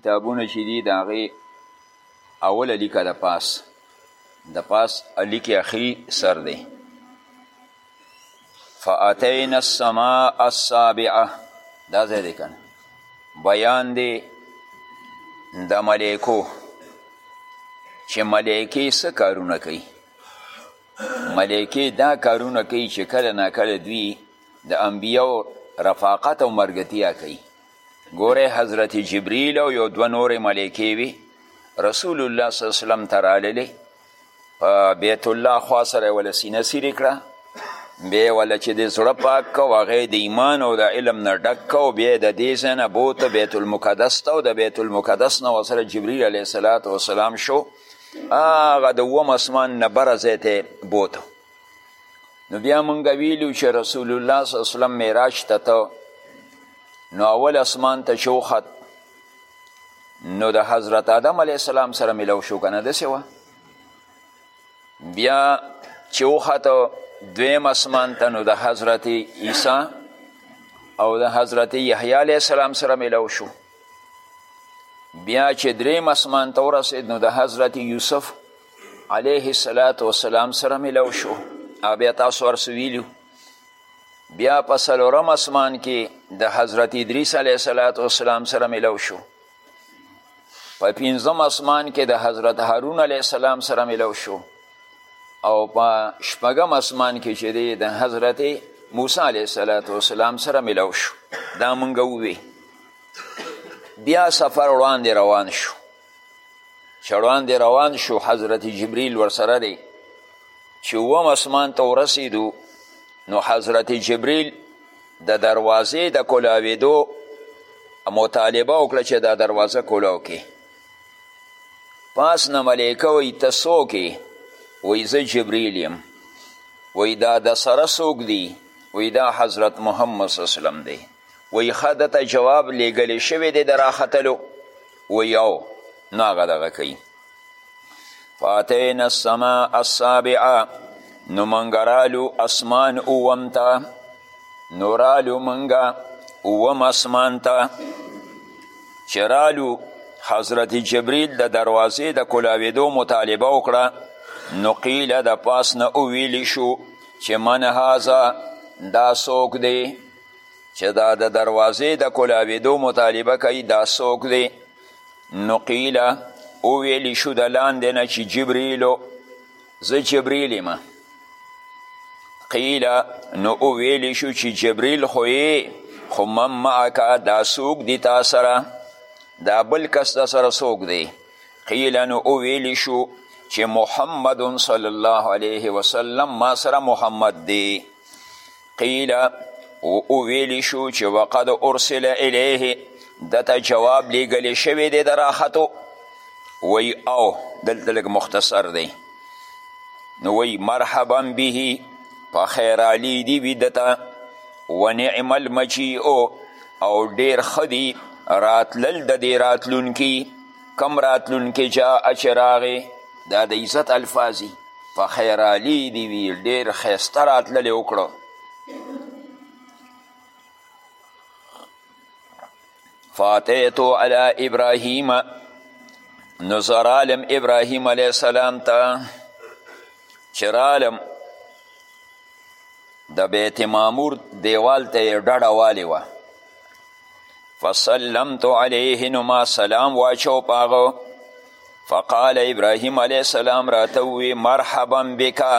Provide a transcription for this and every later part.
کتابونه چې دي د هغې اوله لیکه د پاس د پاس لیکې اخري سر دی فاتینا السماء السابعه دا ځای دی کنه بیان دی د ملیکو چې ملیکې څه کارونه کوي ملیکې دا کارونه کوي چې کله ناکله دوی د انبیاو رفاقت او مرګتیا کوي ګوره حضرت جبریل او یو دوه نورې ملایکې وي رسول الله صلی الله وسلم ته راللې په بیت الله خوا سره یې وله سینه سیرې کړه بیا یې وله چې د زړه پاک که او هغه د ایمان او د علم نه ډک که او بیا یې د دې ځای نه بوته بیت المقدس ته او د بیت المقدس نه ورسره جبریل علیه السلام شو هغه د اووم اسمان نه بره ځای ته بوته نو بیا مونږ ویلو چې رسول الله صلی الله علیه وسلم معراج ته ته نو اول اسمان ته چې وخت نو د حضرت آدم علیه السلام سره ملو شو که نه داسې وه بیا چې وخته دویم اسمان ته نو د حضرت عیسی او د حضرت یحیی علیه السلام سره ملو شو بیا چې دریم اسمان ته ورسېد نو د حضرت یوسف علیه الصلاة والسلام سره ملو شو او بیا تاسو ورس ویلو بیا په څلورم اسمان کې د حضرت ادریس علیه الصلاة والسلام سره ملو شو په پنځم اسمان کې د حضرت هارون علیه السلام سره ملو شو او په شپږم اسمان کې چې دی د حضرت موسی علیه الصلاة والسلام سره ملو شو دا مونږ ووی بیا سفر وړاندې روان شو چې وړاندې روان شو حضرت جبریل ورسره دی چې اووم اسمان ته ورسېدو نو حضرت جبریل د دروازې د کولاوېدو مطالبه وکړه چې دا دروازه کولاو کې پاس نه ملیکه وی ته څوک وی زه جبریل یم وی دا د سره څوک دی وی دا حضرت محمد صلی الله علیه وسلم دی وایي ښه ده ته جواب لیږل شوی دی د راختلو وایي او نو هغه دغه کوي فاتینا السماء السابعه نو موږ رالو اسمان اووم ته نو رالو موږ اووم اسمان ته چې رالو حضرت جبریل د دروازې د کلاوېدو مطالبه وکړه نو قیله د پاس نه وویلی شو چې من هذا دا څوک دی چې دا د دروازې د کولاوېدو مطالبه کوي دا څوک دی نو قیله وویلی شو د لاندې نه چې جبریلو زه جبریل یم قیله نو وویلی شو چې جبریل خو یې خو من معکه دا څوک دی تا سره دا بل کس د سره څوک دی قیله نو وویلی شو چې محمد صلی الله علیه وسلم ما سره محمد دی قیل او ویلی شو چې وقد ارسل الیه دته جواب لیږل شوی دی د راختو وی او دلته لږ مختصر دی نو وی مرحبا به په خیرالی دی وی دته و نعم المجیع او ډیر خدی راتلل د دې راتلونکي کم راتلونکې جا چې راغې دا د عزت الفاظي په خیرالي دی وي ډېر ښایسته راتللی وکړو فاتیتو علی ابراهیم نو زرالم ابراهیم علیه السلام ته چې رالم د بیت معمور دیوال ته یې ډډه والې وه فسلمت علیه نو ما سلام واچو پاغه فقال ابراهیم علیه السلام راته وی مرحبا بکا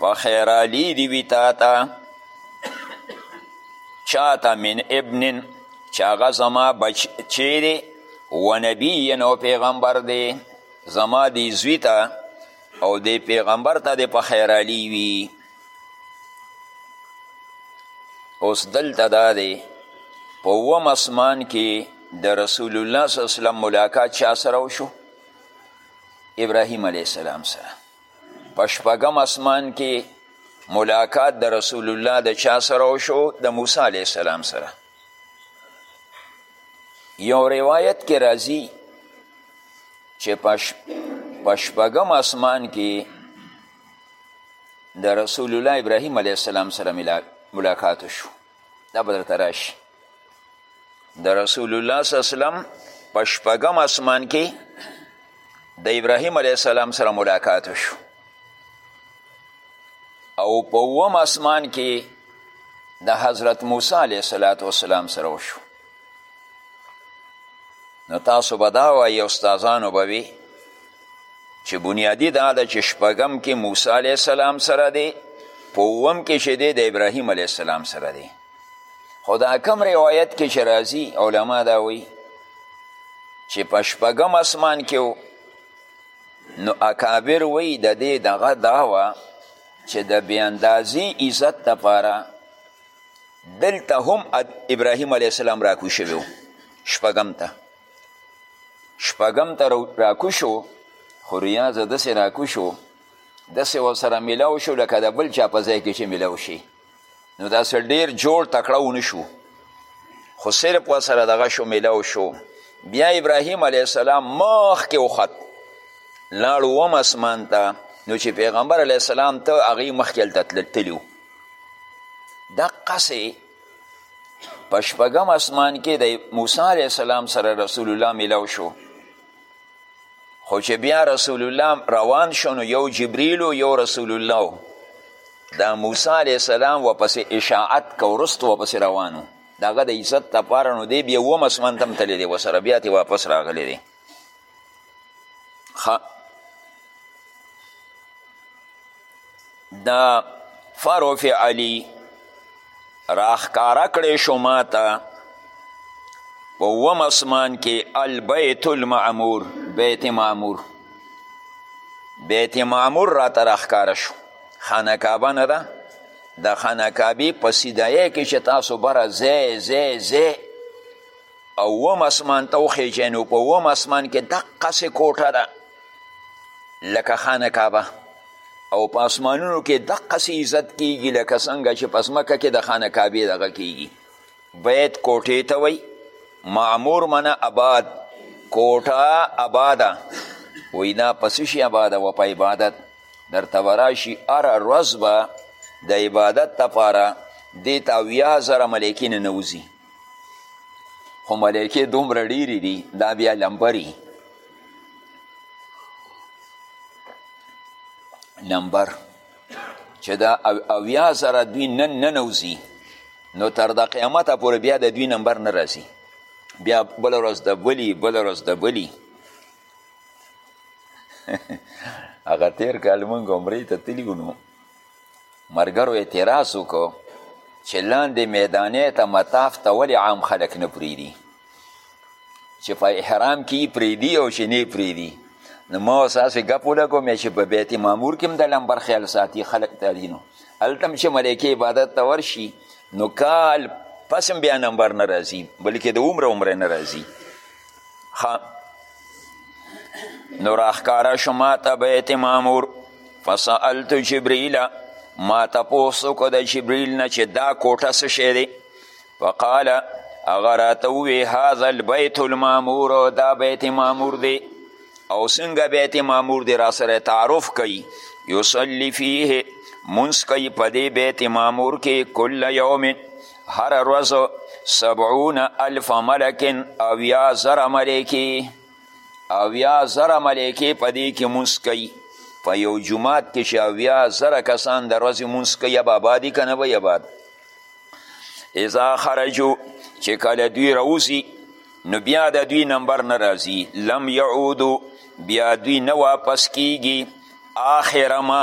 په خیرالی دی وی تا تا چاته من ابن چې هغه زما بچی دی و نبی نو پیغمبر دی زما دی زوی ته او دی پیغمبر ته دی په خیرالی وی اوس دلته دا دی په اووم اسمان کې د رسول الله صلی وسلم ملاقات چا سره وشو ابراهیم علیه السلام سره په شپږم اسمان کې ملاقات د رسول الله د چا سره وشو د موسی علیه السلام سره یو روایت کې راځي چې په شپږم اسمان کې د رسول الله ابراهیم علیه السلام سره ملاقات شو دا به درته راشي د رسول الله صلی وسلم په شپږم اسمان کې د ابراهیم علیه السلام سره ملاقات شو او په اووم اسمان کې د حضرت موسی علیه السلام سره وشو نو تاسو به دا وایي استادانو به وي چې بنیادی دا ده چې شپږم کې موسی علیه السلام سره دی په اووم کې چې دی د ابراهیم علیه السلام سره دی خو دا کم روایت کې چې راځي علما دا وایي چې په شپږم اسمان کې نو اکابر وایي د دې دغه دا وه چې د بیاندازي عزت دپاره دلته هم ابراهیم علیه السلام راکوی شوی شپږم ته شپږم ته راکو شو خو ریاض داسې راکو شو داسې ورسره میلاو شو لکه د بل چا په ځای کې چې میلاو شي نو داسې ډیر جوړ تکړه ونه شو خو صرف ورسره دغه شو میلاو شو بیا ابراهیم علیه السلام مخکې وخت لاړ وم اسمان ته نو چې پیغمبر علیه السلام ته هغې مخکې هلته تللي دقسې په شپږم اسمان کې د موسی علیه السلام سره رسول الله ملاو شو خو چې بیا رسول الله روان شو نو یو جبریل و یو رسول الله و دا موسی علیه السلام ورپسې اشاعت که وروسته ورپسې روان و د هغه د عزت لپاره نو دی بیا اووم اسمان ته هم تللی دی ورسره بیا ترې واپس راغلی دی خا دا فروف علی راخکاره کړی شو ما ته په اووم اسمان کې البیت المعمور بیت معمور بیت معمور راته راخکاره شو خانه کعبه نه ده د خانه کعبې په سیدایه کې چې تاسو بره ځای ځای ځای اووم اسمان ته وخیژی نو په اووم اسمان کې دقسې کوټه ده لکه خانه کعبه او په اسمانونو کې دقسې عزت کیږي لکه څنګه چې په ځمکه کې د خانه کعبې دغه کیږي بیت کوټې ته وایي معمور منه آباد کوټه آباده وایي دا په څه شي آباده وه په عبادت درته به راشي هره ورځ به د عبادت لپاره دې ته اویا زره ملیکین نوځي خو ملایکې دومره ډیرې دي دا بیا لمبري نمبر چې دا اویا زره دوی نن ننوځي نو تر د قیامته پورې بیا د دوی نمبر نه راځي بیا بله ورځ د بلي بله ورځ د بلي هغه تیر کال مونږ عمرې ته تللي نو مرګرو اعتراض وکړو چې لاندې میدانې ته مطاف ته ولې عام خلک نه پریدي چې په احرام کې یې پریدي او چې نه پریدي نو ما ساسې ګپ ولګوم چې په بیت معمور کې هم د لمبر خیال ساتي خلک ته دي نو هلته هم چې ملایکې عبادت ته ورشي نو کال پس هم بیا نمبر نه راځي بلکې د عمره عمره نه راځي نو راښکاره شو ما ته بیت معمور فسألت جبریل ما تپوس وکړو د جبریل نه چې دا کوټه څه شی دی فقال هغه راته ووی هذا البیت المعمور دا بیت معمور دی او څنګه بیت معمور دی را سره تعارف کوي یصلي فیه منځ کوي په دې بیت معمور کې کل یوم هر ورځ سبعون الف ملکن اویا زره ملکې اویا زره ملکې په دې کې مونځ کوي په یو جومات کې چې اویا زره کسان د ورځې مونځ کوي یا به ابادي که نه به اباد اذا خرجو چې کله دوی راوځي نو بیا د دوی نمبر نه راځي لم یعودو بیا دوی نه واپس کیږي آخر ما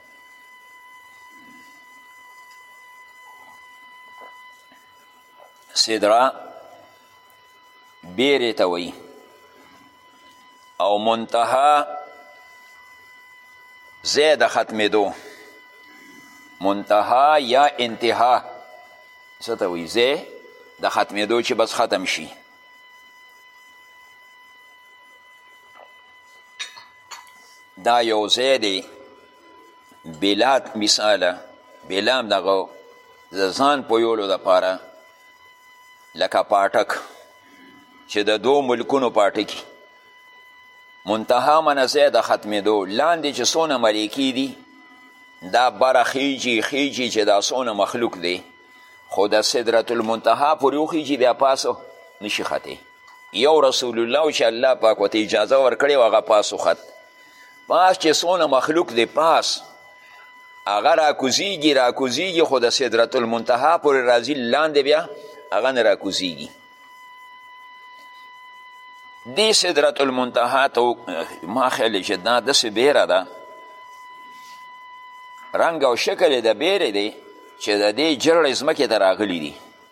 سدرا بیرې ته وایي او منتها ځای د ختمېدو منتها یا انتها څه ته وایي ځای د ختمېدو چې بس ختم شي دا یو ځای دی بلاد مثاله بلام دغه ځان پویولو دپاره لکه پاټک چې د دوو ملکونو پاټکي منتها منځی د ختمېدو لاندې چې څونه ملکې دي دا بره خیجي خیجي چې دا څونه مخلوق دی خو د سدرت المنتها پورې وخیجي بیا پاسو نشي ختې یو رسول الله و چې الله پاک ورته اجازه ورکړې وه هغه پاس وخت پاس چې څونه مخلوق دی پاس هغه راکوزیږي راکوزیږي خو د سدرت المنتها پورې راځي لاندې بیا هغه نه راکوزیږي دې سدرت المنتها ته ما خیال چې دا داسې بیره ده رنګ او شکل یې د بیرې دی چې د دې جرړې ځمکې ته راغلي دي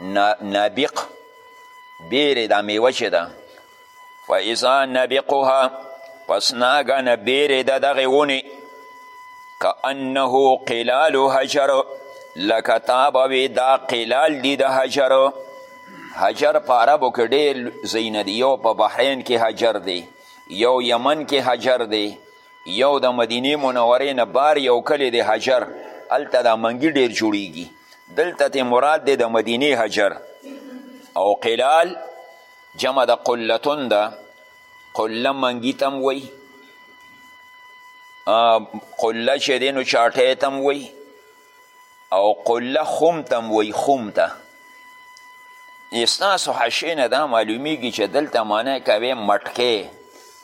نابق بیرې دا میوه چې ده فاذا نبقها پس ناګنه بیرې د دغې ونې کانه قلال حجر لکه تا به وې دا قلال دي د حجر حجر په عربو کې ډېر ځایونه دي یو په بحرین کې حجر دی یو یمن کې حجر دی یو د مدینې منورې نه بار یو کلی دی حجر هلته دا منګي ډیر جوړیږي دلته ته مراد دی د مدینې حجر او قلال جمع د قلتون ده قله منګي تم وی قله چې دی نو چاټی تم وی او قله خم ته هم وایي خم ته ستاسو حشې نه دا معلومیږي چې دلته معنی کوې مټکې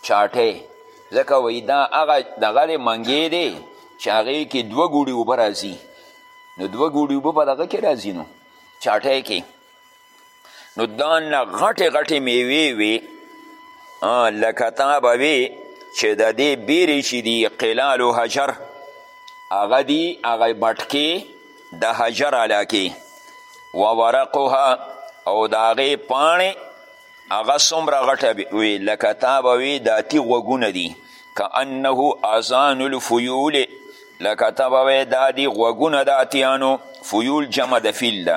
چاټې ځکه وایي دا هغه دغه دی منګې دی چې هغې کې دوه ګوړي اوبه راځي نو دوه ګوړي اوبه په دغه کې راځي نو چاټې کې نو دا نه غټې غټې میوې وي لکه تا به وي چې د دې بیرې چې دي قلال و حجر هغه دي هغه بټکې د حجر علاقې و ورقها او د هغې پاڼې هغه څومره غټه وي لکه تا به وي د اتي غوږونه دي که انه اذان الفیول لکه ته به وایې دا دي غوږونه د اتیانو فیول جمع د فیل ده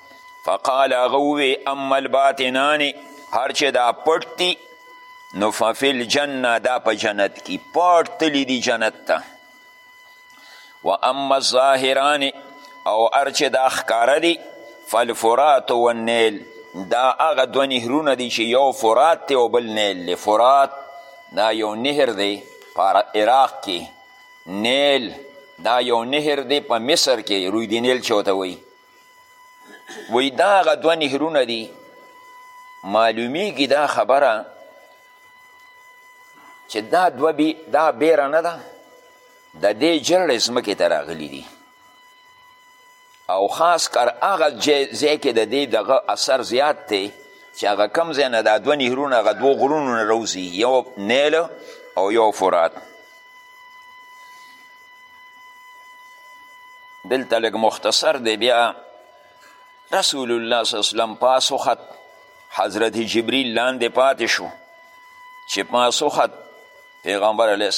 فقال هغه ووی اما الباطنان هر چې دا پټ دي نو ففي الجنه دا په جنت کې پټ تللی دي جنت ته و اما الظاهران او هر چې دا ښکاره دي فالفرات والنیل دا هغه دوه نهرونه دي چې یو فرات دی او بل نیل دی فرات دا یو نهر دی په عراق کې نیل دا یو نهر دی په مصر کې روی دی نیل چې ورته وایي وی دا هغه دوه نهرونه دي معلومیږي دا خبره چې دا دوه بی دا بیره نه ده د دې جرړې ځمکې ته راغلي دي او خاص کر هغه ځای کې د دې دغه اثر زیات دی چې هغه کم ځای نه دا دوه نهرونه هغه دوه غرونو نه روځي یو نیل او یو فرات دلته لږ مختصر دی بیا رسول الله صلی الله وسلم پاس وخت حضرت جبریل لاندې پاتې شو چې پاس وخت پیغمبر علیه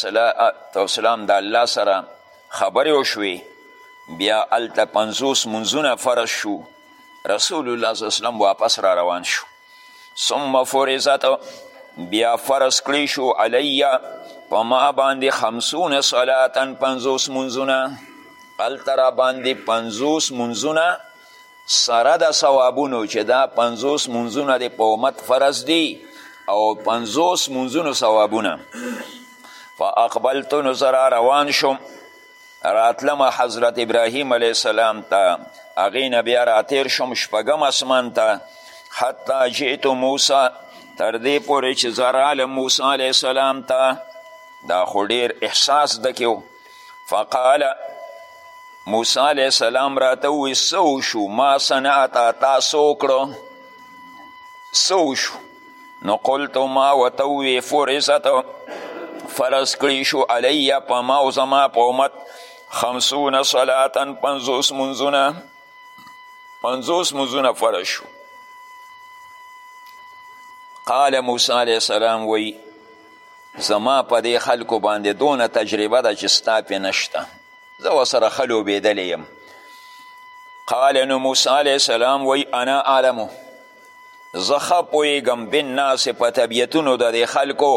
السلام د الله سره خبرې وشوې بیا هلته پنځوس منځونه فرض شو رسول الله صلی الله وسلم واپس را روان شو ثم فرزت بیا فرض کړی شو علیه په ما باندې خمسون صلاتن پنځوس منځونه هلته را باندې پنځوس منځونه سره د ثوابونو چې دا پنځوس منځونه د په امت فرض دي او پنځوس منځونو ثوابونه فاقبلت نو زه روان شوم راتلم حضرت ابراهیم علیه السلام ته هغې نه بیا راتیر شوم شپږم اسمان ته حتی جئت موسی تر دې پورې چې زه رالم موسی علیه السلام ته دا خو ډیر احساس دکې و فقال موسی علیه السلام راته وویل څه وشو ما صنعت تا څه وکړو څه وشو نو قلت ما ورته وویې فرست فرض کړی شو علی په ما او زما په امت خمسون صلاتا پنځوس منځونه پنځوس منځونه فرض شو قال موسی علیه السلام وی زما په دې خلکو باندې دونه تجربه ده چې ستا پې نشته زه ورسره ښه لوبېدلی یم قال نو موسی علیه السلام وی انا عالمو زه ښه پوهېږم بالناس په طبیعتونو د دې خلکو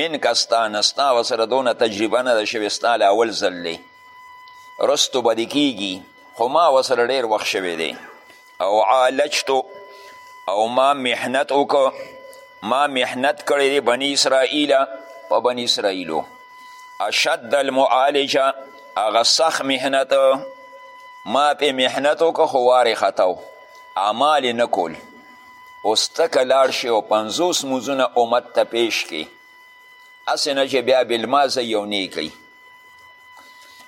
منک ستا نه ستا ورسره دونه تجربه نه ده شوې ستا له اول ځل دی رستو به دې کیږي خو ما ورسره ډېر وخت شوی دی او عالجتو او ما محنت وکړ ما محنت کړی دی بني اسرائیل په بني اسرائیلو اشد المعالجه هغه سخت محنت ما پې محنت وکړ خو وارې خطا اعمال یې نه کول اوس ته که لاړ شې او پنځوس لمونځونه امت ته پیش کړي هسې نه چې بیا بلما ځئ او نه کوي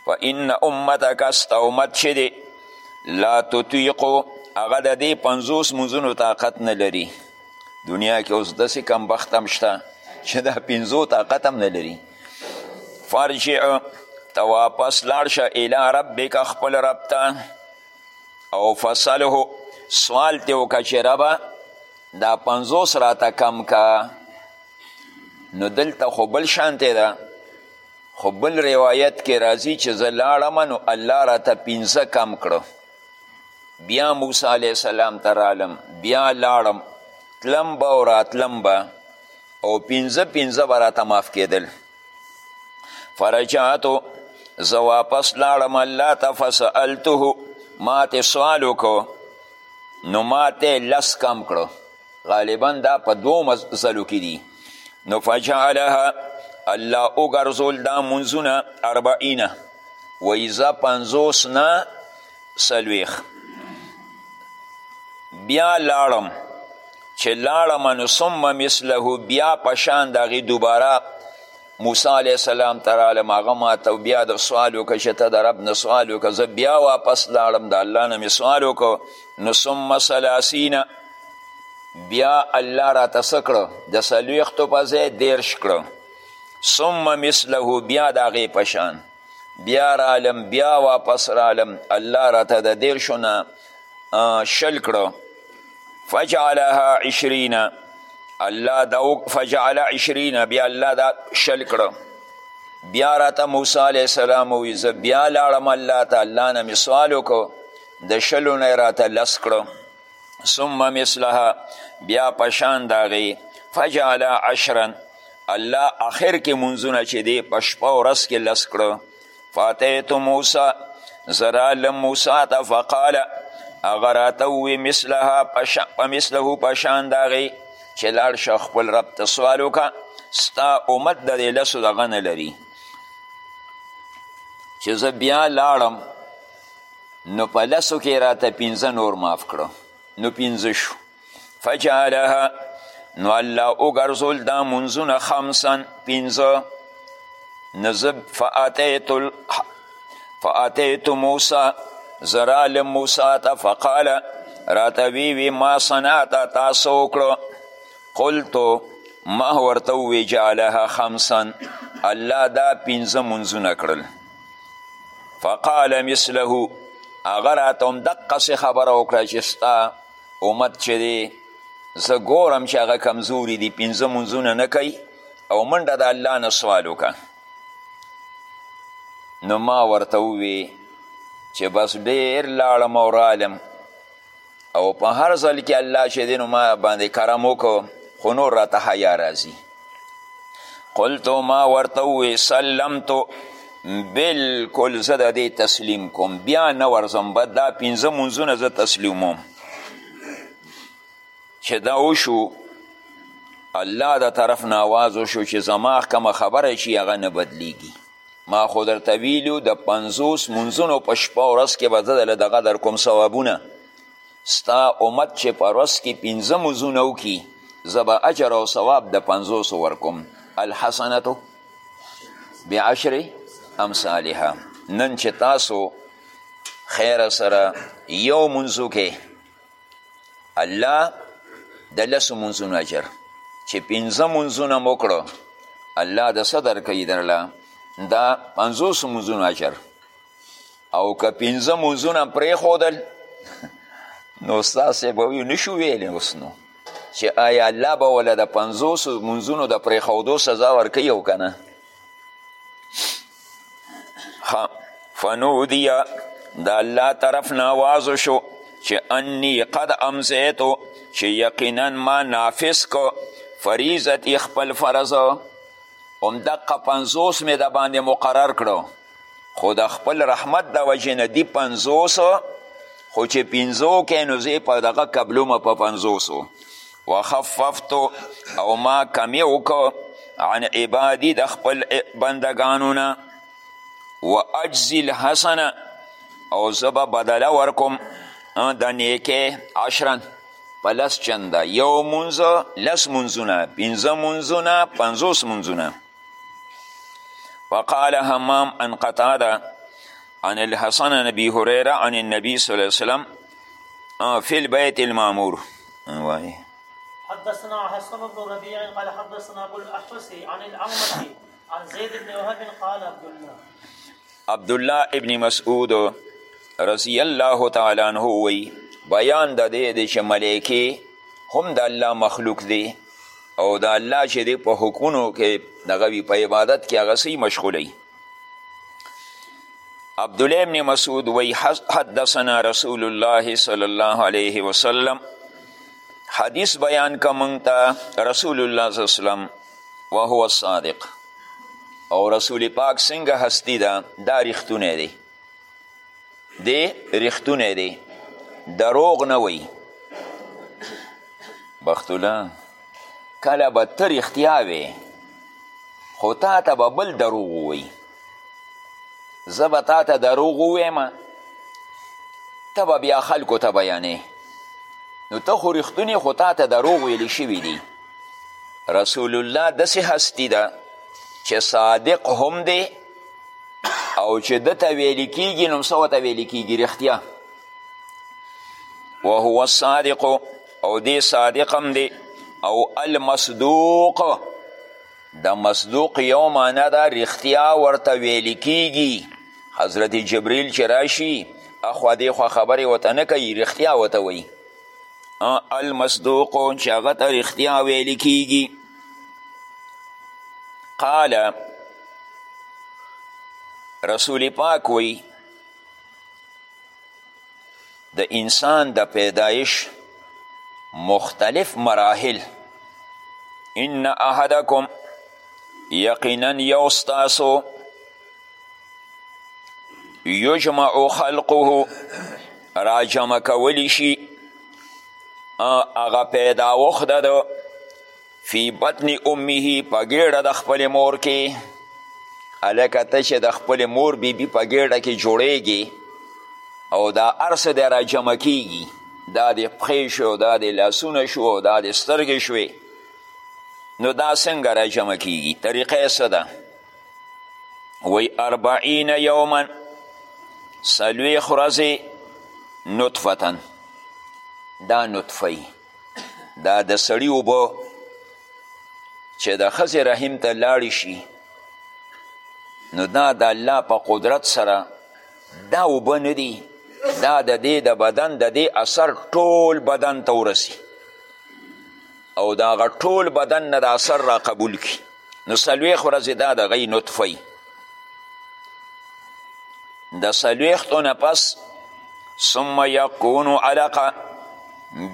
و ان امتک ستا امت چې دی لا تطیقو هغه د دې پنځوس لمونځونو طاقت نه لري دنیا کې اوس داسې کمبخت هم شته چې دا پنځو طاقت هم نه لري فرجع ته واپس لاړ شه الی ربک خپل رب ته او فصله سوال ته وکړه چې ربه دا پنځوس راته کم کا نو دلته خو بل شانتی ده خو بل روایت کې راځي چې زه لاړم نو الله راته پنځه کم کړو بیا موسی علیه السلام ته رالم بیا لاړم تلم به او راتلم به او پنځه پنځه به راته معاف کېدل فرجعتو زه واپس لاړم الله ته فسألته ما ته سوال وکړو نو ما ته لس کم کړو غالبا دا په دوو مزلو کې دي نو فجعلها الله وګرځول دا منځونه اربعینه وایي زه پنځوس نه څلوېښت بیا لاړم چې لاړم نو ثم مثله بیا په شان د هغې دوباره موسی علیه السلام ته رالم هغه ماته بیا د سوال وکړه چې ته د رب نه سوال وکړه زه بیا واپس لاړم د الله نه مې سوال وکړه نو ثم ثلاثین بیا الله راته څه کړه د څلوېښتو په ځای دېرش کړه ثم مثله بیا د هغې په شان بیا رالم بیا واپس رالم الله راته د دیرشو نه شل کړو فجعلها عشرین الله دا فجعل عشرین بیا الله دا شل کړو بیا راته موسی علیه السلام وی زه بیا لاړم الله ته الله نه مې سوال وکړو د شلو نه راته لس کړو ثم مثلها بیا پشان داغي فجعل عشرا الله اخر کې منځونه چې دی په شپه ورځ کې لس کړه فاتیت موسی زه رالم موسی ته فقال هغه راته ووی مثلها په مثله په شان د هغې چې لاړ شه خپل رب ته سوال وکړه ستا امت د دې لسو دغه نه لري چې زه بیا لاړم نو په لسو کې راته پنځه نور معاف کړو نو پنځه شو فجعلها نو الله وګرځول دا منځونه خمسا پنځه نو زه فاتیت فاتیت موسی زه رالم موسی ته فقال راته ویوی ما صنعته تاسو وکړو قلتو ما ورته ووی جعلها خمسا الله دا پنځه منځونه کړل فقال مثله هغه راته همدقسې خبره وکړه چې ستا امت چې دی زه ګورم چې هغه کمزوري دي پنځه منځونه نه کوي او منډه د الله نه سوال وکړه نو ما ورته ووی چې بس ډیر لاړم او رالم او په هر ځل کې الله چې دی نو ما باندې کرم وکړو خو نور راته حیا راځي قلتو ما ورته ووې سلمتو بلکل زه د دې تسلیم کوم بیا نه ورځم به دا پنځه مونځونه زه تسلیموم چې دا وشو الله د طرف نه آواز وشو چې زما کومه خبره چې هغه نه بدلیږي ما خو درته ویلو د پنځوس منځونو په شپه ورځ کې به زه دله دغه در کوم ثوابونه ستا امت چې په ورځ کې پنځه منځونه وکړي زه به اجر او ثواب د پنځوسو ورکوم الحسنتو بعشر امثالها نن چې تاسو خیر سره یو منځو کې الله د لسو منځونو اجر چې پنځه منځونه مو کړو الله د څه درکوي درله دا پنځوسو منځونو اجر او که پنځه منځونه پرېښودل نو استاد صاحب به وي نشو ویلی اوس نو چې آیا الله به وله د پنځوسو منځونو د پرېښودو سزا ورکوي او که نه فنودیه د الله طرف نه آواز شو چې انی قد امزیتو چې یقینا ما نافذ کو فریضتی خپل فرض هم دقه پنځوس مې د باندې مقرر کړو خو د خپل رحمت د وجې نه دي پنځوس خو چې پنځو کې نو زه په دغه قبلومه په پنځوسو وخففت او ما کمی وکړ عن عبادی د خپل بندگانو نه و اجزی الحسنه او زه به بدله ورکوم د نیکې عشرا په لس چنده یو مونځ لس مونځونه پنځه مونځونه پنځوس مونځونه وقال همام ان قتاده عن الحسن نبی هریره عن النبی صلی الله علیه وسلم فی البیت المامور وایي حدثنا حسن بن ربيع قال حدثنا ابو الاحوص عن الاعمش عن زيد بن وهب قال عبد الله عبد الله ابن مسعود رضی الله تعالی عنه وی بیان د دې د چې ملایکی هم د الله مخلوق دی او د الله چې دی په حکمونو کې دغه وی په عبادت کې هغه سي مشغولی عبدالله ابن مسعود وی حدثنا رسول الله صلی الله علیه وسلم حدیث بیان که مونږ ته رسول الله صلی وسلم وهو الصادق او رسول پاک څنګه هستی ده دا رښتونه دی دی رښتونه دی دروغ نه وی بختولا کله به ته رښتیا وې خو تا ته به بل دروغ ووایي زه به تا ته دروغ ووایم ته به بیا خلکو ته بیانې نو ته خو رښتونی خو تا ته دروغ ویلی شوي دي رسول الله داسې هستی ده چې صادق هم دی او چې ده ته ویلی کیږي نو څه ورته ویلی کیږي رښتیا وهو الصادق او دی صادق هم دی او المصدوق د مصدوق یو معنا ده رښتیا ورته ویل کیږي حضرت جبریل چې راشي اخوا دیخوا خبرې ورته نه کوي رښتیا ورته وایي المصدوق چې هغه ته رښتیا ویل کیږي قال رسول پاک وی د انسان د پیدایش مختلف مراحل ان احدکم یقینا یو ستاسو یجمع خلقه راجمع کولی شي هغه پیداوښت د فی بطن امه په ګیړه د خپل مور کې هلکه ته چې د خپل مور بیبي په ګیړه کې جوړیږي او دا هر څه دی راجمع کیږي دا د پښې شو دا د لاسونه شو او دا د سترګې شوې نو دا څنګه راجمع کیږي طریقه یې څه ده وی اربعین یوما څلوېښت ورځې نطفتن دا نطفه دا د سړي اوبه چې د ښځې رحم ته لاړې شي نو دا د الله په قدرت سره دا اوبه نه دي دا د دې د بدن د دې اثر ټول بدن ته ورسي او د هغه ټول بدن نه د اثر را قبول کړي نو څلوېښت ورځې دا د غی نطفه وي د څلوېښتو نه پس ثم یکون علقه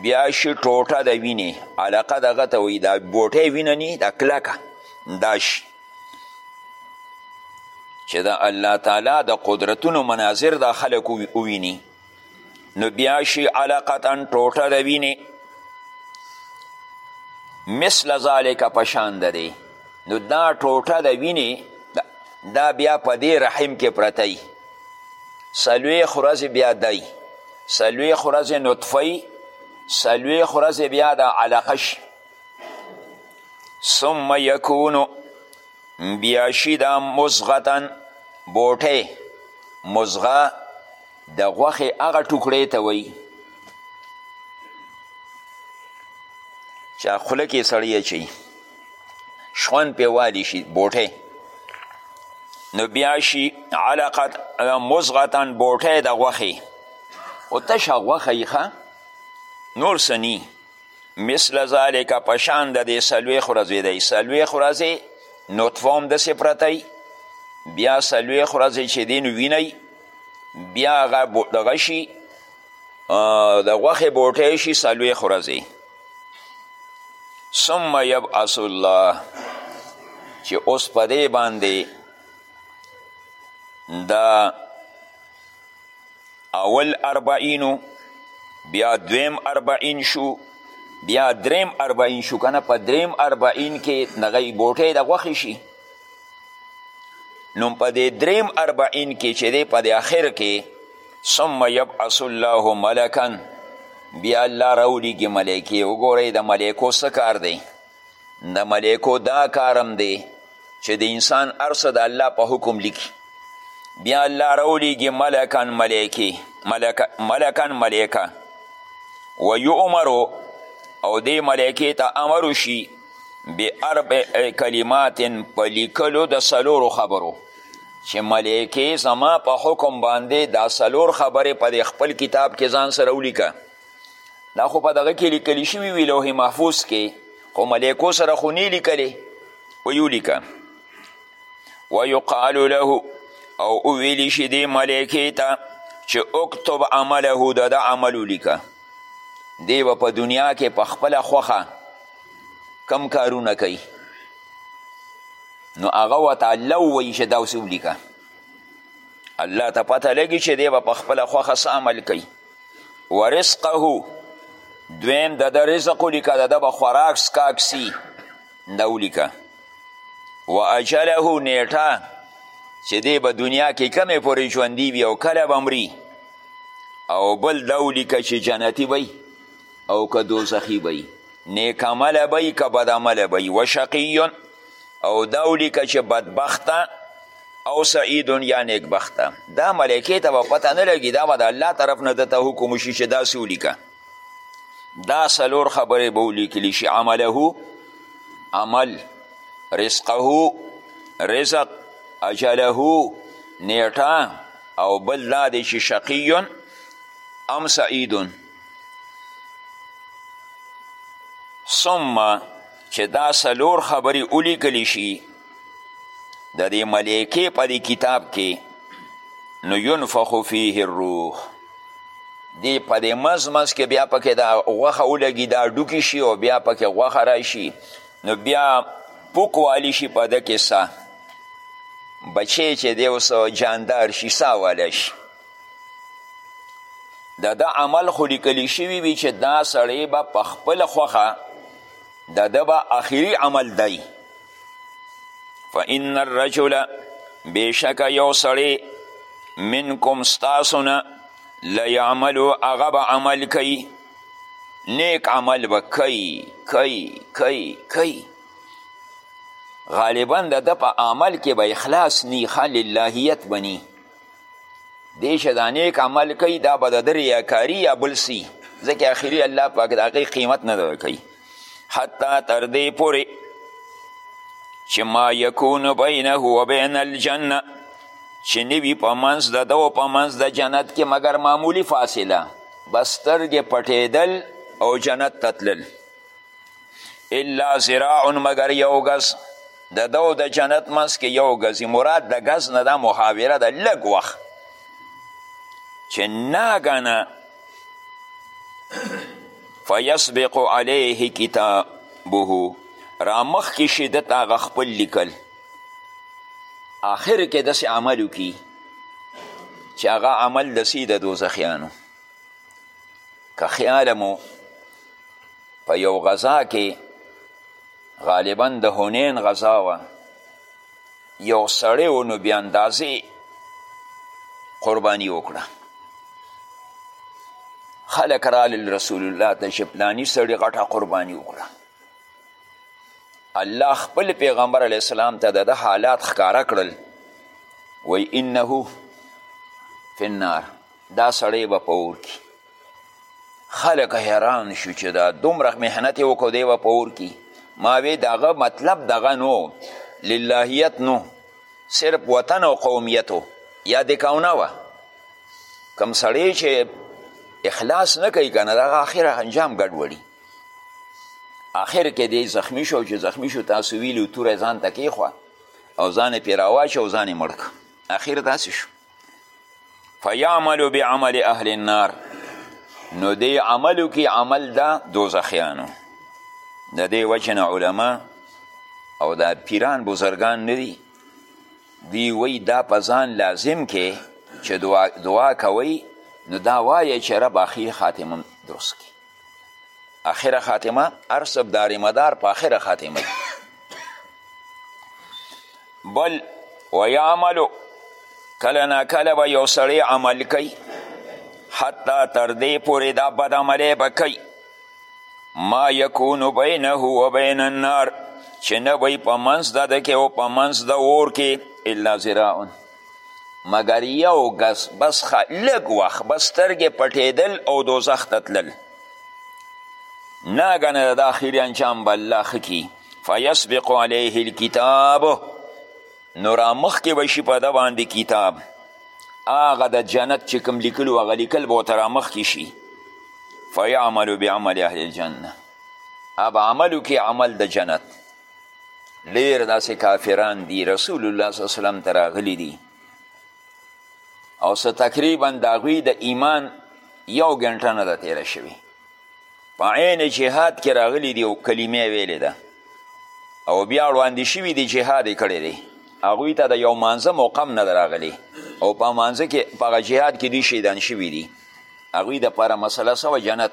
بیا شي ټوټه د وینې علقه دغه ته وایي دا بوټی وینه نی دا کلکه دا شي چې د الله تعالی د قدرتونو مناظر دا خلک وویني نو بیا شي علقتا ټوټه د وینې مثل ذالک پشان د دی نو دا ټوټه د وینې دا بیا په دې رحم کې پرته وي څلوېښت ورځې بیا دی څلوېښت ورځې نطفه وي څلوېښت ورځې بیا د علقه شي ثم یکونو بیا شي دا مزغتا بوټی مزغه د غوښې هغه ټوکړې ته وایي چې خوله کې سړی اچوي شخوند پې والي شي بوټی نو بیا شي علقت مزغتا بوټی د غوښې خو تشه غوښه یي نور څه مثل ذالک په شان د دې څلوېښت ورځې دی څلوېښت ورځې نطفه هم داسې پرته بیا څلوېښت ورځې چې دین وینئ بیا هغه دغه شي د غوښې بوټی شي څلوېښت ورځې ثم یبعث الله چې اوس په دې باندې د اول اربعینو بیا دویم اربعین شو بیا دریم اربعین شو کنه په دریم اربعین کې دغه بوټی د غوښې شي نو په دې دریم اربعین کې چې دی په دې اخر کې ثم یبعث الله ملکا بیا الله راولیږي ملایکې وګورئ د ملایکو څه کار دی د ملایکو دا کار هم دی چې د انسان هر څه د الله په حکم لیکي بیا الله راولیږي ملکن ملایکې ملک ملکن ملایکه و یؤمرو او دې ملایکې ته امر وشي باربع کلمات په لیکلو د څلورو خبرو چې ملایکې زما په حکم باندې دا څلور خبرې په خپل کتاب کې ځان سره ولیکه دا خو په دغه کې لیکل شوي وي لوح محفوظ کې خو ملیکو سره خو نه لیکلې ویولیکه ویقال له او وویل شي دې ملیکې ته چې اکتب عمله د ده عمل ولیکه دی به په دنیا کې په خپله خوښه کم کارونه کوي نو هغه ورته الله ووایي چې دا اوس ولیکه الله ته پته لګي چې دی به په خپله خوښه څه عمل کوي ورزقه دویم د ده رزق ولیکه د ده به خوراک څکاک سي دا ولیکه و اجله نیټه چې دی به دنیا کې کمې پورې ژوندي وي او کله به مري او بل دا ولیکه چې جنتي به او که دوزخي به نیک عمله به که بد عمله به و شقیون او دا ولیکه چې بدبخته او سعید یا نیکبخته دا ملایکې ته به پته نه لګي دا به د الله طرف نه دته حکم وشي چې داسې ولیکه دا څلور خبرې به ولیکلی شي عمله عمل رزقه رزق اجله نیټه او بل دا دی چې شقیون ام سعیدون ثم چې دا څلور خبرې ولیکلی شي د دې ملایکې په دې کتاب کې نو ينفخ فيه الروح دی په دې مز مز کې بیا پکې دا غوښه ولګي دا ډوکي شي او بیا پکې غوښه راشي نو بیا پوک والی شي په ده کې سا بچی چې دی اوس جاندار شي سا والی شي د ده عمل خو لیکلی شوي وي چې دا سړی به په خپله خوښه د ده به اخري عمل دی فإن الرجل بیشک یو سړی منکم ستاسو نه لیعملو هغه به عمل کوي نیک عمل به کوي کوي کوي کوي غالبا د ده په عمل کې به اخلاص نی ښه للهیت به نی دی چې دا نیک عمل کوي دا به د ده ریاکاري یا بل سي ځکه اخري الله پاک د هغې قیمت نه درکوي حتی تر دې پورې چې ما یکون بینه و بین الجنه چې نه وي په منځ د ده او په منځ د جنت کې مګر معمولی فاصله بس سترګې پټېدل او جنت ته تلل الا زراع مګر یو ګز د ده او د جنت منځ کې یو ګز مراد د ګز نه دا محاوره ده لږ وخت چې ناګنه فیسبق علیه کتابه را مخکې شي ده ته هغه خپل لیکل آخر کې داسې عمل وکړي چې هغه عمل دسي د دوزخیانو که خیال مو په یو غذا کې غالبا د هنین غذا وه یو سړی و نو بې اندازې قرباني وکړه خلک رالل رسول الله ته چې پلاني سړي غټه قرباني وکړه الله خپل پیغمبر علیه السلام ته د حالات ښکاره کړل وی انه فی النار دا سړی به په اور کې خلک حیران شو چې دا دومره محنت یې وکړو دی به په اور کې ما وی دغه مطلب دغه نو للهیت نو صرف وطن او قومیت و یا د کونه وه کم سړی چې اخلاص نه کوي که نه دغه آخر انجام ګډوډي آخر کې دی زخمی شو چې زخمی شو تاسو ویلو توره ځان ته کیخوا او ځان یې پرې راواچه او ځان یې مړ آخر داسې شو فیعملو بعمل اهل النار نو دی عملو کی عمل دا دوزخیانو د دې وجه نه علما او دا پیران بزرگان ندی دی وی دا په ځان لازم کې چې دعا, دعا کوي نو دا وایه چې رب اخی خاتمم درست کی اخره خاتمه هر څه دار مدار په اخره خاتمه بل ویعملو کله نا کله به یو سړی عمل کوي حتی تر دې پورې دا بد عملی به کوي ما یکون بینه و بین النار چې نه وی په منځ د ده کې او په منځ د اور کې الا ذراعون مګر یو ګز بس لږ وخت بس سترګې پټېدل او دوزخ ته تلل ناګنه د آخري انجام به الله ښه کي فیسبق علیه الکتاب نو رامخکې به شي په ده باندې کتاب هغه د جنت چې کوم لیکلو هغه لیکل به ورته رامخکې شي فیعملو بعمل اهل الجنه اب عملو کې عمل د جنت ډیر داسې کافران دي رسول الله صلی الله علیه وسلم ته راغلي دي او څه تقریبا د هغوی د ایمان یو ګنټه نه ده تیره شوې په عین جهاد کې راغلي دي او کلمه ویلې ده او بیا وړاندې شوي دي جهاد یې کړی دی هغوی ته د یو مانځه موقع هم نه ده راغلې او په مانځه کې په هغه جهاد کې دوی شهیدان شوي دي هغوی دپاره مسله سوه جنت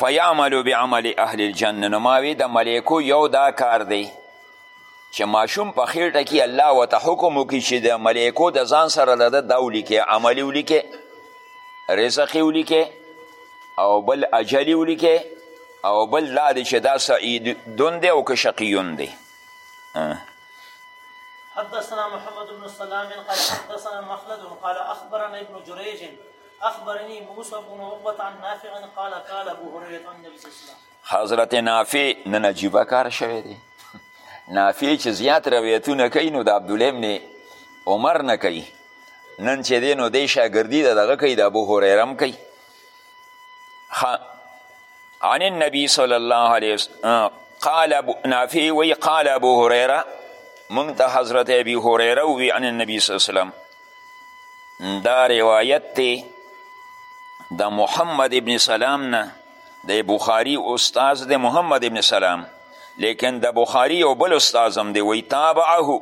فیعملو بعمل اهل الجنه نو ما وی د ملایکو یو دا کار دی چې ماشوم په خیټه کې الله وته حکم وکړي چې د ملایکو د ځان سره د دا ولیکې عملی ولیکې رزق ولیکې او بل اجلی ولیکې او بل دا دی چې دا سعیدون دی او که شقیون دی حدثنا محمد بن سلام قال حدثنا مخلد قال اخبرنا ابن جريج اخبرني موسى بن عقبه عن نافع قال قال ابو هريره عن النبي صلى الله عليه وسلم حضرت نافع نن عجیبه کار شوی دی نافع چې زیات روایتونه کوي نو د عبدالله ابن عمر نه کوي نن چې دی نو دی شاګردي د دغه کوي د ابو هریره هم کوي عن النبي صلی الله علیه وسلم قال ابو نافع وی قال ابو هریره مونږ ته حضرت ابي هریره وی عن النبي صلی الله علیه وسلم دا روایت دی د محمد ابن سلام نه د بخاری استاد د محمد ابن سلام لیکن د بخاری یو بل استاد هم دی وی تابعه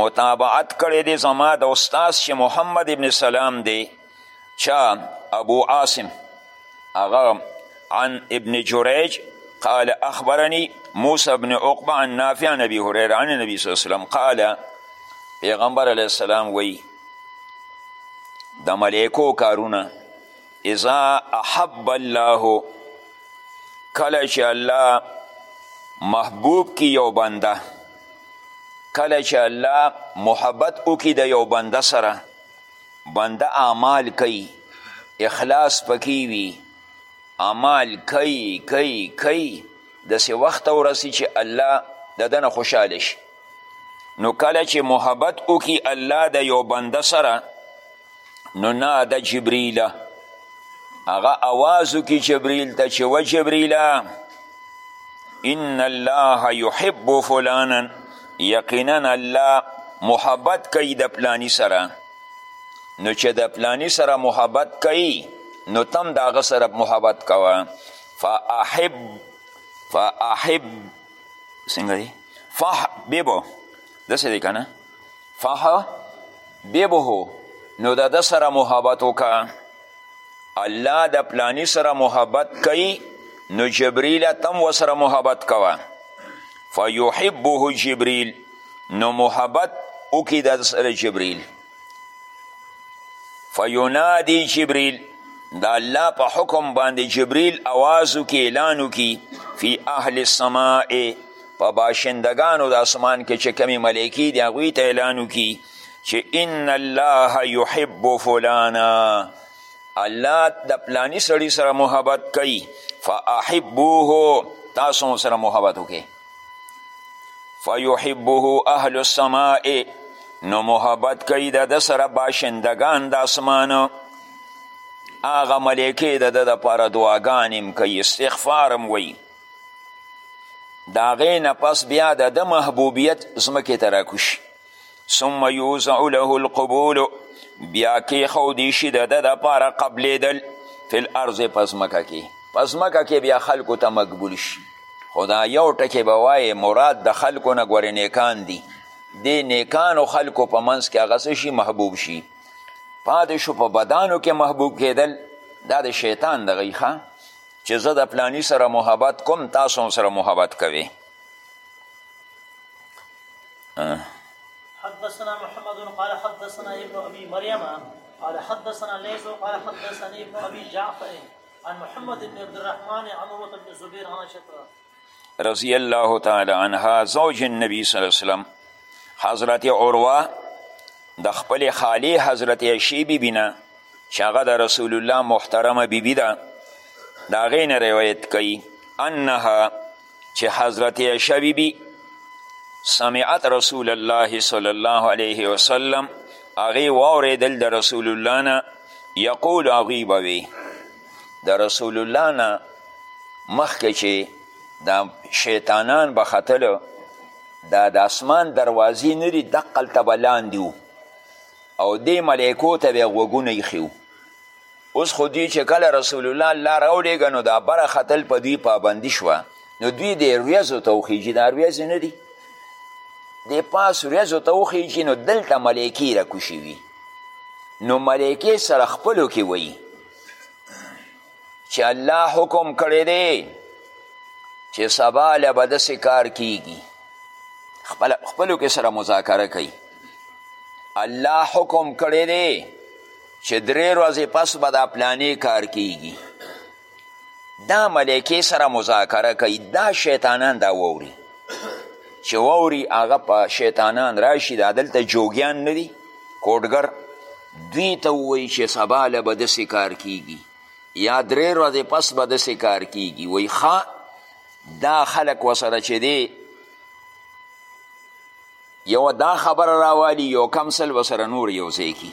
متابعت کړی دی زما د استاد چې محمد ابن سلام دی چا ابو عاصم هغه عن ابن جریج قال اخبرني موسى بن عقبه عن نافع عن ابي هريره عن النبي صلى الله عليه وسلم قال پیغمبر علیه السلام وی د ملیکو کارونه اذا احب الله کله چې الله محبوب کی یو بنده کله چې الله محبت وکړي د یو بنده سره بنده اعمال کوي اخلاص پکې وي اعمال کوي کوي کوي داسې وخت ته ورسي چې الله د ده نه خوشحاله شي نو کله چې محبت وکړي الله د یو بنده سره نو نه د جبریله هغه اواز وکړي جبریل ته چې و جبریله ان الله يحب فلانا یقینا الله محبت کوي د پلانی سره نو چې د پلانی سره محبت کوي نو تم د هغه سره محبت کوه فاحب فاحب څنګه دی فحببو داسې دی که نه فحببه نو د ده سره محبت وکړه الله د پلانی سره محبت کوي نو جبريل تم وسره محبت کوه فيحبه جبريل نو محبت وکي د سره جبريل فينادي جبريل د الله په حکم باندې جبريل आवाज وکي اعلان وکي في اهل السماء په باشندگانو د اسمان کې چې کمی ملائکی دی هغوی ته اعلان وکړي چې ان الله یحب فلانا الله د پلانی سړی سره محبت کوي فاحبوه تاسو هم سره محبت وکړئ فیحبه اهل السماء نو محبت کوي د ده سره باشندګان د اسمانو هغه ملکې د ده دپاره دعاګانې هم کوي استغفار هم وایي د هغې نه پس بیا د ده محبوبیت ځمکې ته راکوشي ثم یوزع له القبول بیا کیښودی شي د ده دپاره قبلیدل فی الارض په ځمکه کې په ځمکه کې بیا خلکو ته مقبول شي خو دا یو ټکی به وایې مراد د خلکو نه ګورې نیکان دي دې نیکانو خلکو په منځ کې هغه څه شي محبوب شي پاتې شو په بدانو کې محبوب کېدل دا د شیطان دغه ښه چې زه د پلانی سره محبت کوم تاسو سره محبت کوي حدثنا محمد قال حدثنا ابن ابي مريم قال حدثنا ليس قال حدثني ابن ابي جعفر عن محمد بن عبد الرحمن عن عروه بن الزبير عن عائشه رضی الله تعالی عنها زوج النبی صلی الله علیه وسلم حضرت عروه د خپل خالی حضرت عشی بی بنا چې هغه د رسول الله محترمه بیبي بی ده د هغې نه روایت کوي انها چې حضرت عائشه بی بی سمعت رسول الله صلی الله علیه وسلم هغې واورېدل د رسول الله نه یقول هغوی به وي د رسول الله نه مخکې چې دا شیطانان به ختلو دا د اسمان دروازې نه دي دقلته به لاندې او دې ملایکو ته به یې غوږونه ایښي اوس خو دوی چې کله رسول الله الله راولیږه نو دا بره ختل په دوی پابندي شوه نو دوی د ورځو ته وخیږي دا ورځې نه دي د پاس ورځو ته وخیږي نو دلته ملایکې راکوشي وي نو ملایکې سره خپلو کې وایي چې الله حکم کړی دی چې سبا له به داسې کار کیږي خپلو کې سره مذاکره کوي الله حکم کړی دی چې درې ورځې پس به دا پلانې کار کیږي دا ملکې سره مذاکره کوي دا شیطانان دا ووري چې ووري هغه په شیطانان راشي دا دلته جوګیان نه دي کوډګر دوی ته ووایي چې سبا له به داسې کار کیږي یا درې ورځې پس به داسې کار کیږي وایي ښه دا خلک وسره چې دی یو دا خبره راوالي یو کم سل به سره نور یو ځای کی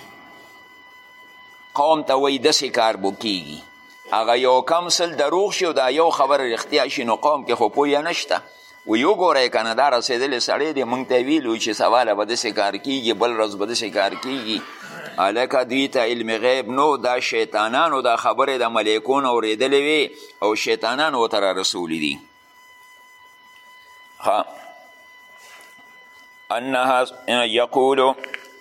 قوم ته وایي داسې کار به کیږي هغه یو کم سل دروغ شي او دا یو خبره رښتیا شي نو قوم کې خو پوهه نشته وی وګورئ که نه دا رسېدلی سړی دی موږ ته یې ویلي چې سبا له به داسې کار کیږي بل ورځ به داسې کار کیږي هلکه دوی ته علم غیب نو دا شیطانانو دا خبرې د ملیکو نه اورېدلې وې او شیطانانو ورته رسولي دي ها انها یقول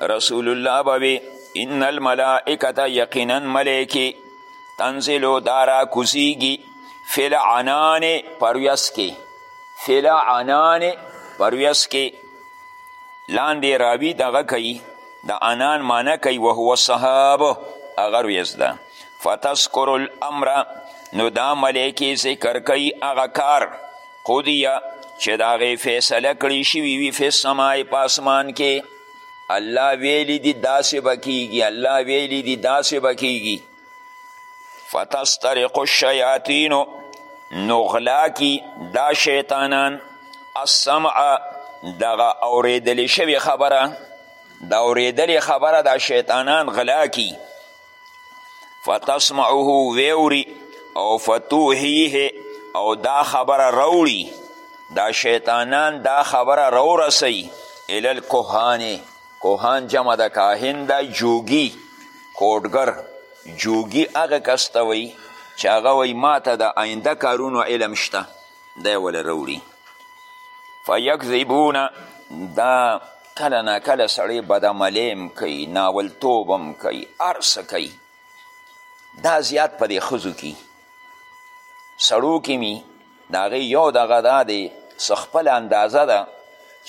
رسول الله بوي ان الملائکه یقینا ملائکه تنزلو دارا کوزیږي فی العنان پرویس کې فی العنان پرویس کې لاندې راوي دغه کوي د عنان معنی کوي وهو صحاب هغه رویس ده فتذکر الامر نو دا ملایکې ذکر کوي هغه کار قضیه چې د هغې فیصله کړې شوي وي فی السمای په اسمان کې الله ویلی دي داسې به کیږي الله ویلی دي داسې به کیږي فتسترق الشیاطین نو غلا کی دا شیطانان السمع دغه اوریدل شوی خبره دا اوریدل خبره دا شیطانان غلا کی فتسمعه ویوری او فتوحیه او دا خبره روړي دا شیطانان دا خبره رورسي الی الکهان کوهان جمع د کاهن دا جوګي کوډګر جوګي هغه کس ته وایي چې هغه وایي ما ته د آینده کارونو علم شته دی وله روړي فیکذبونه دا کله نا کله سړی بدعملې هم کوي ناولتوب هم کوي هر څه کوي دا زیات په دې ښځو کې سړو کې مي د هغې یو دغه دا دی څه خپله اندازه ده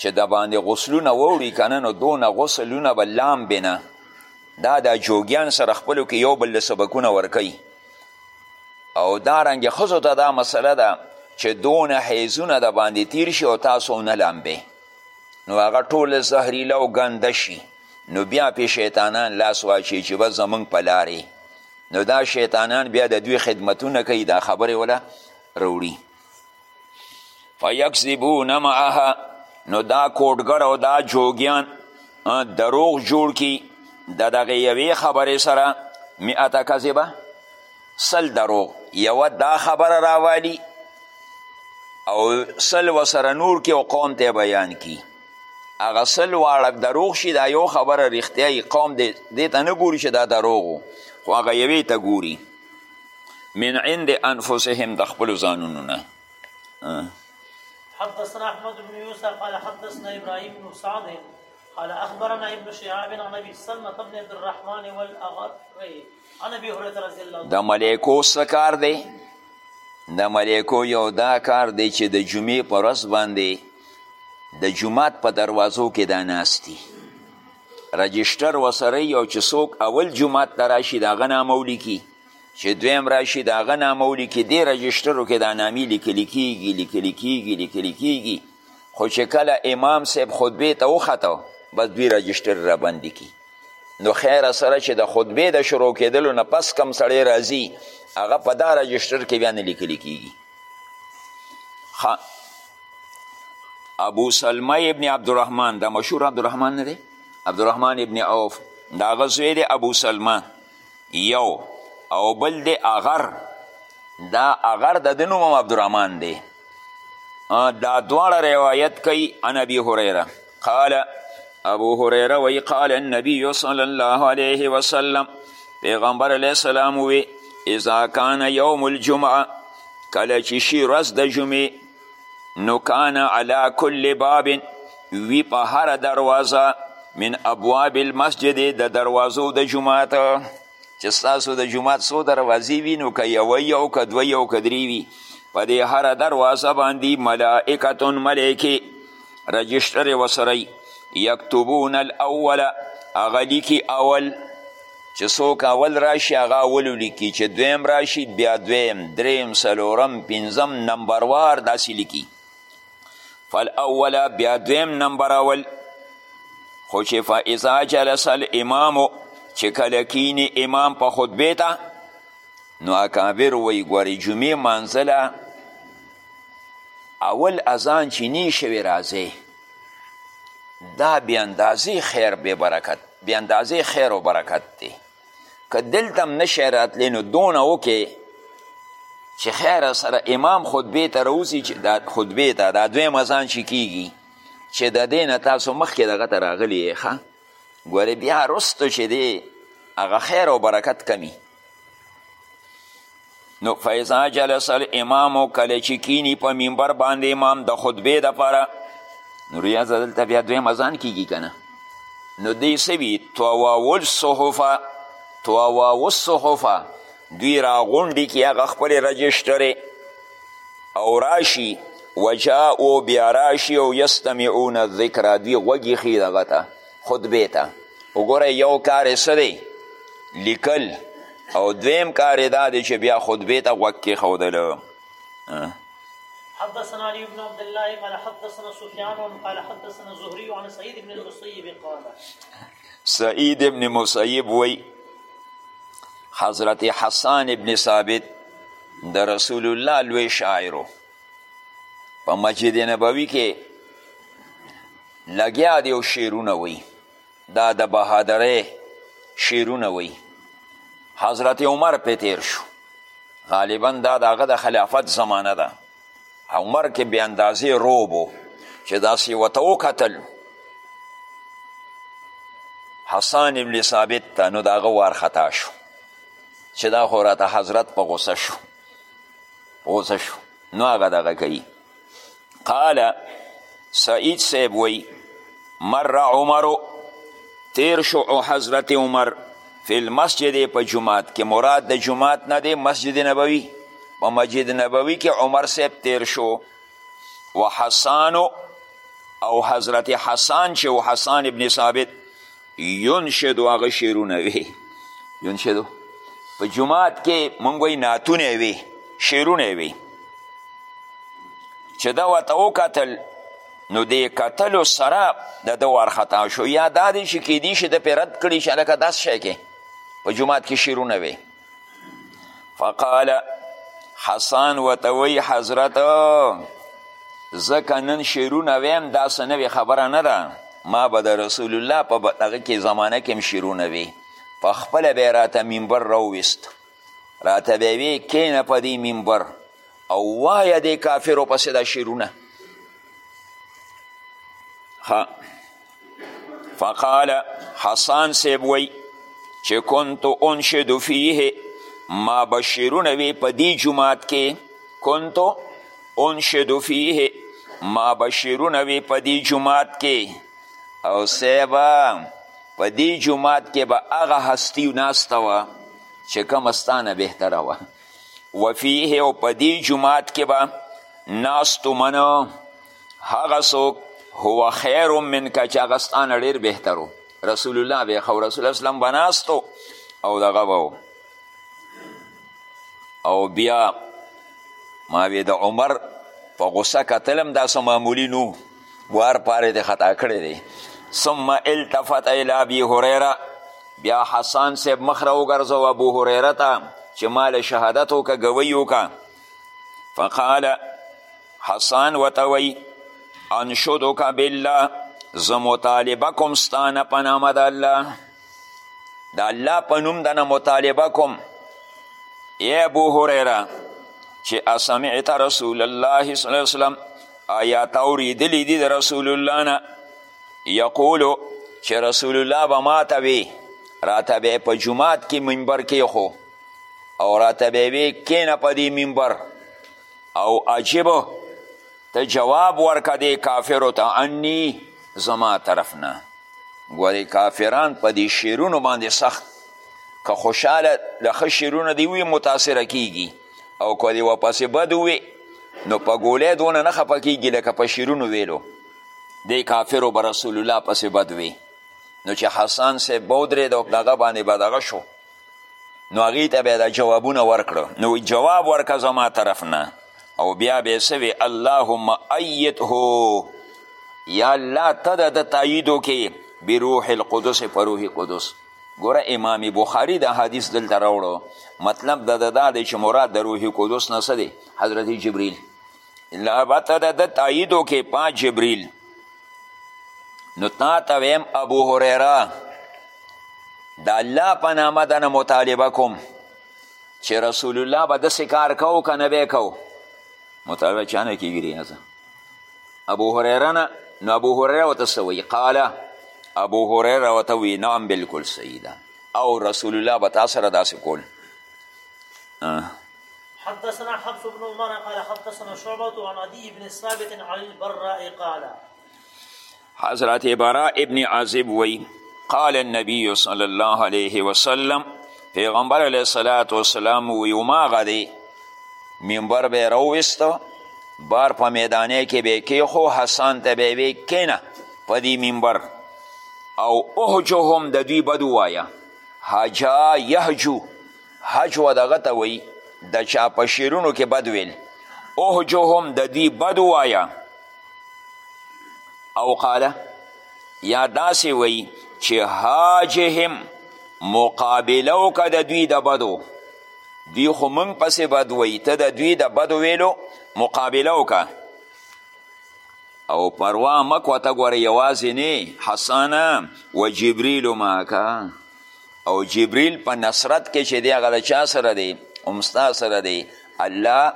چې د باندې غسلونه ووړي که نه نو دونه غسلونه به لام بنه دا د جوګیان سره خپلو کې یو بل سبکونه ورکوي او دا رنګ ښځو ته دا مسله ده چې دونه حیزونه د باندې تیر شي او تاسو نه لامبئ نو هغه ټوله زهریله او ګنده شي نو بیا پې شیطانان لاس واچي چې بس زمونږ په لارې نو دا شیطانان بیا د دوی خدمتونه کوي دا خبرې وله روړي فیکذبون معها نو دا کوډګر او دا جوګیان دروغ جوړ کی د دغه یوې خبرې سره مئته کذبه سل دروغ یوه دا خبره راوالی او سل وسره نور کې او قوم ته بیان کی هغه سل واړه دروغ شي دا یو خبره رښتیا قوم دې ته نه ګوري چې دا دروغ خو هغه یوې ته ګوري من عند انفسهم د خپلو ځانونو نه حدثنا احمد بن يوسف قال حدثنا ابراهيم بن سعد قال اخبرنا ابن شهاب عن ابي سلمة بن عبد الرحمن والاغر د ملیکو څه کار دی د ملیکو یو دا کار دی چې د جمعې په ورځ باندې د جمعات په دروازو کې دا ناستی رجسټر وسره یو چې څوک اول جمعات ته راشي د هغه نامه ولیکي چې دویم راشي د هغه نامه ولیکي دې رجسټرو کې دا نامې لیکل کیږي لیکل کیږي لیکل کیږي خو چې کله امام صاحب خطبې ته وخته بس دوی رجسټر را بندي کی نو خیر سره چې د خطبې د شروع کېدلو نه پس کم سړی راځي هغه په دا رجسټر کې بیا نه لیکل کیږي ابو سلمه ابن عبدالرحمن دا مشهور عبدالرحمن نه دی عبدالرحمن ابن عوف د هغه زوی دی ابو سلمه یو او بل دی اغر دا اغر د ده نوم عبدالرحمن دی دا دواړه روایت کوي عن ابي هريره قال ابو هريره وی قال النبي صلى الله عليه وسلم پیغمبر علیه السلام وی اذا کان یوم الجمعه کله چې شي ورځ د جمعې نو کان علی کل باب وی په هر دروازه من ابواب المسجد د دروازو د جماعت چې ستاسو د جماعت څو دروازې وي نو که یوه یو که دوه یو که درې وي په دې هره دروازه باندې ملائکتون ملایکې رجسټرې وسره یکتبون الاوله هغه لیکي اول چې څوک اول راشي هغه اول ولیکي چې دویم راشي بیا دویم دریم څلورم پنځم نمبر وار داسې لیکي فالاول بیا دویم نمبر اول خو چې فاذا جلس الامام چې کله کینی امام په خطبه ته نو اکابر وی ګورې جمعې مانځله اول اذان چې نی شوی راځی دا بی اندازې خیر بی برکت بی اندازې خیر و برکت دی که دلته هم نشی راتلی نو دونه وکې چې خیر سره امام خطبه ته راوځي چې دا خطبه ته دا دویم اذان چې کیږي چې د دې نه تاسو مخکې دغه ته راغلي یې ګورې بیا رستو چې دی هغه خیر او برکت کمی نو فیضا جلس الامام کله چې کینی په منبر باندې امام د خطبې دپاره نو ریاض دلته بیا دوی مزان کیږي کنه نو دی سوی تواول صحفه تواول صحفه دوی راغونډي کې هغه خپل رجسټرې او راشي وجاءو بیا راشي او یستمعون الذکر دوی غوږ ایښي دغه ته خطبې ته وګوره یو کار یې څه دی لیکل او دویم کار یې دا دی چې بیا خطبې ته غوږ کېښودلو حدثنا علي بن عبد الله قال حدثنا سفيان قال حدثنا زهري عن سعيد بن المسيب قال سعید ابن مسیب وی حضرت حسان ابن ثابت د رسول الله لوی شاعرو په مسجد نبوي کې لګیا دی او شعرونه وی دا د بهادرۍ شعرونه وی حضرت عمر پې تیر شو غالبا دا د هغه د خلافت زمانه ده عمر کې بې اندازې روب و چې داسې ورته وکتل حسان ابن ثابت ته نو د هغه وارخطا شو چې دا خو راته حضرت په غوسه شو غوسه شو نو هغه دغه کوي قال سعید صاحب وی مر عمرو تیر شو او حضرت عمر فی المسجد په جماعت کې مراد د جماعت نه دی مسجد نبوي په مسجد نبوي کې عمر صاحب تیر شو و حسانو او حضرت حسان چې و حسان ابن ثابت ينشدو هغه شعرونه وي ينشدو په جماعت کې مونږ وایي نعتونه وي شعرونه وي چې ده ورته وکتل نو د کتلو سره د ده وارخطا شو یا دا دی چې کیدی شي ده پې رد کړي چې هلکه داسې شی کې په جومات کې شعرونه وي فقال حسان وتوی حضرت زکه نن شیرونه ویم دا څه نوې خبره نه ده ما به د رسول الله په دغه کې زمانه کې هم شیرونه وي په خپله به یې راته منبر راوویست راته به یې وی کینه په دې منبر او وایه دې کافرو پسې دا شیرونه فقال حسان صاحب وی چې كنت انشد فيه ما بشیرونه وی په دې جماعت کې كنت انشد فيه ما بشیرونه وی په دې جماعت کې او صاحبه په دې جماعت کې به هغه هستی ناسته وه چې کومه ستانه بهتره وه وفیه او په دې جماعت کې به ناستو منو هغه څوک هو خیر منک چې هغه ستانه ډېر بهتر و رسول الله به خو رسول الله اسلام به ناستو او دغه به او بیا ما وی د عمر په غصه کتلم دا څه معمولي نو وار پاره د خطا کړی دی ثم التفت الى ابي هريره بیا حسان صاحب مخ را وګرځو ابو هريره ته چې مال شهادت وکه ګوی وکه فقال حسان وته وی انشدک بالله زه مطالبه کوم ستانه په نامه د الله د الله په نوم دنه مطالبه کوم ای ابو هریره چې اسمعت رسول الله صلی الله وسلم آیا تا اوریدلی دي د رسول الله نه یقولو چې رسول الله به ماته وي راته به په جومات کې منبر کېښو او راته به یې وی کینه په دې منبر او عجیب ته جواب ورکه دی کافرو ته انی زما طرف نه ګورې کافران په دې شعرونو باندې سخت که خوشحاله د ښه شعرونه دی وي متاثره کیږي او که دې واپسې بد ووي نو په ګولۍ دونه نه خفه کیږي لکه په شعرونو ویلو دی کافرو به رسول الله پسې بد وي نو چې حسان صاحب به ودرېد او په دغه باندې به دغه شو نو هغې ته بیا دا جوابونه ورکړو نو جواب ورکه زما طرف نه او بیا به سوی اللهم ایته یا الله ته د ده تایید وکې بروح القدس په روح قدس ګوره امام بخاری دا حدیث دلته راوړو مطلب د ده دا دی چې مراد د روح قدس نه څه دی حضرت جبریل البته د ده تایید وکړي پا جبریل نو تا ته ویم ابو هریره د الله په نامه د نه مطالبه کوم چې رسول الله به داسې کار کو که نه به کو مطالبه چا نه کېږي ریاضه ابو هریره نه نو ابو هریره ورته څه وایي قاله ابو هریره ورته وایي نام بلکل صحیح ده او رسول الله به تا سره داسې کول آه. حدثنا حفص بن عمر قال حدثنا شعبة عن عدي بن ثابت عن البراء قال حضرت براء ابن عازب وی قال النبي صلى الله عليه وسلم پیغمبر علیه الصلاة والسلام وی ما غدی منبر به روستو بار په میدانه کې به کې خو حسن ته به وی کینه په دې منبر او احجهم د دوی بدو وایه حجا یحجو هجو دغه ته وایي د چا په شعرونو کې بد ویل اهجهم د دوی بد ووایه او قاله یا داسې وایي چې هاجهم مقابله وکړه د دوی د بدو دوی خو موږ پسې بد وایي ته د دوی د بدو ویلو مقابله وکړه او پروا مه کوه ته ګوره یوازې نه حسانه و جبریل معکه او جبریل په نصرت کې چې دی هغه د چا سره دی هم ستا سره دی الله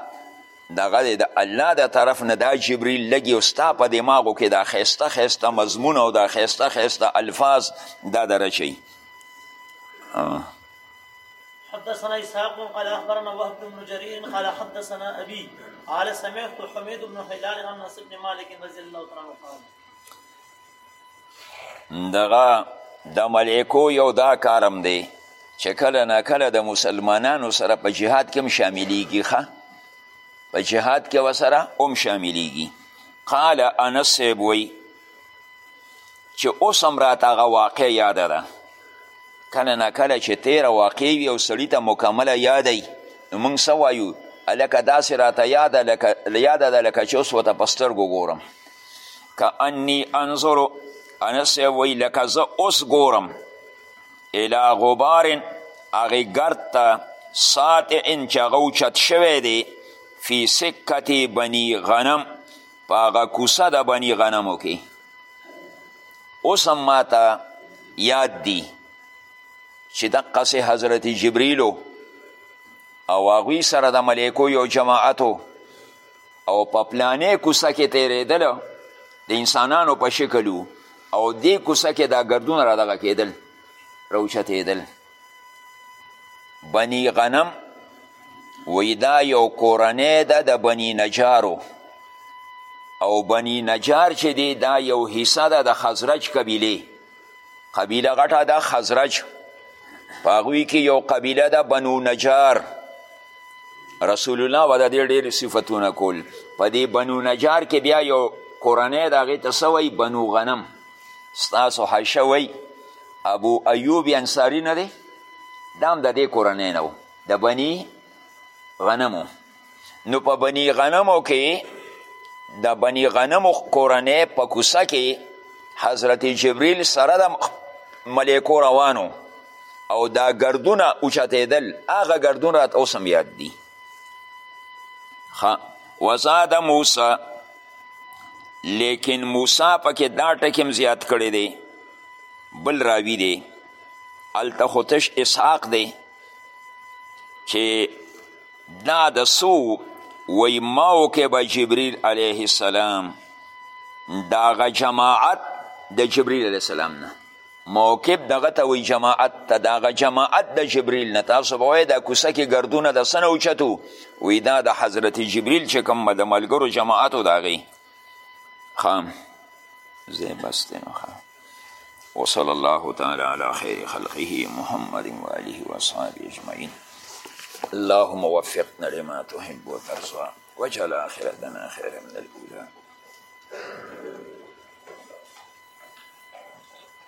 دغه دی د الله د طرف نه دا جبریل لګي او ستا په دماغو کې دا ښایسته ښایسته مضمون او دا ښایسته ښایسته الفاظ دا درچوي حدثنا اسحاق قال اخبرنا وهب بن جرير قال حدثنا ابي قال سمعت حميد بن هلال عن انس بن مالك رضي الله عنه قال دغه د ملایکو یو دا کارم دی چې کله نه کله د مسلمانانو سره په جهاد کې هم شاملیږي ښه په جهاد کې وسره هم شاملیږي قال انس صاحب وی چې اوس هم راته هغه واقع یاده ده کله نه کله چې تیره واقع وي او سړي ته مکمله یادی نو موږ څه وایو هلکه داسې راته یاده ده لکه چې اوس ورته په سترګو ګورم که انی انظرو انس صاحب وایي لکه زه اوس ګورم الی غبارن هغې ګرد ته ساطعن چې هغه اوچت شوی دی فی سکت بنی غنم په هغه کوسه د بنی غنمو کې اوس هم ماته یاد دی چې دقسې حضرت جبریلو او هغوی سره د ملیکو یو جماعتو او په پلانې کوڅه کې تیریدله د انسانانو په شکل وو او دې کوڅه کې دا ګردونه را دغه کېدل راوچتېدل بني غنم وی دا یو کورنۍ ده د بني نجارو او بني نجار چې دی دا یو حصه ده د خزرج قبیلې قبیله غټه ده خزرج په هغوی کې یو قبیله ده بنو نجار رسول الله به د دې ډېر صفتونه کول په دې بنو نجار کې بیا یو کورنۍ د هغې ته څه وایي بنو غنم ستاسو حشه وایي ابو ایوب انصاري نه دی دا هم د دې کورنۍ نه و د بني غنمو نو په بني غنمو کې د بني غنمو کورنۍ په کوڅه کې حضرت جبریل سره د ملیکو روانو او دا ګردونه اوچتېدل هغه ګردون راته اوس هم یاد دي وزاد موسی لیکن موسی پکې دا ټکې هم زیات کړی دی بل راوي دی هلته خو تش اسحاق دی چې دا د سو وی موقع به جبریل علیه السلام داغه جماعت د جبریل علیه السلام نه موکب دغه ته وی جماعت ته دغه جماعت د جبریل نه تاسو به وای دا کوسه کې ګردونه د سنه اوچتو وی دا د حضرت جبریل چې کوم د ملګرو جماعت و داغي خام زه بس دی نو خام وصلى الله تعالى على خير خلقه محمد وآله وصحبه أجمعين اللهم وفقنا لما تحب وترضى واجعل آخرتنا خيرا من الأولى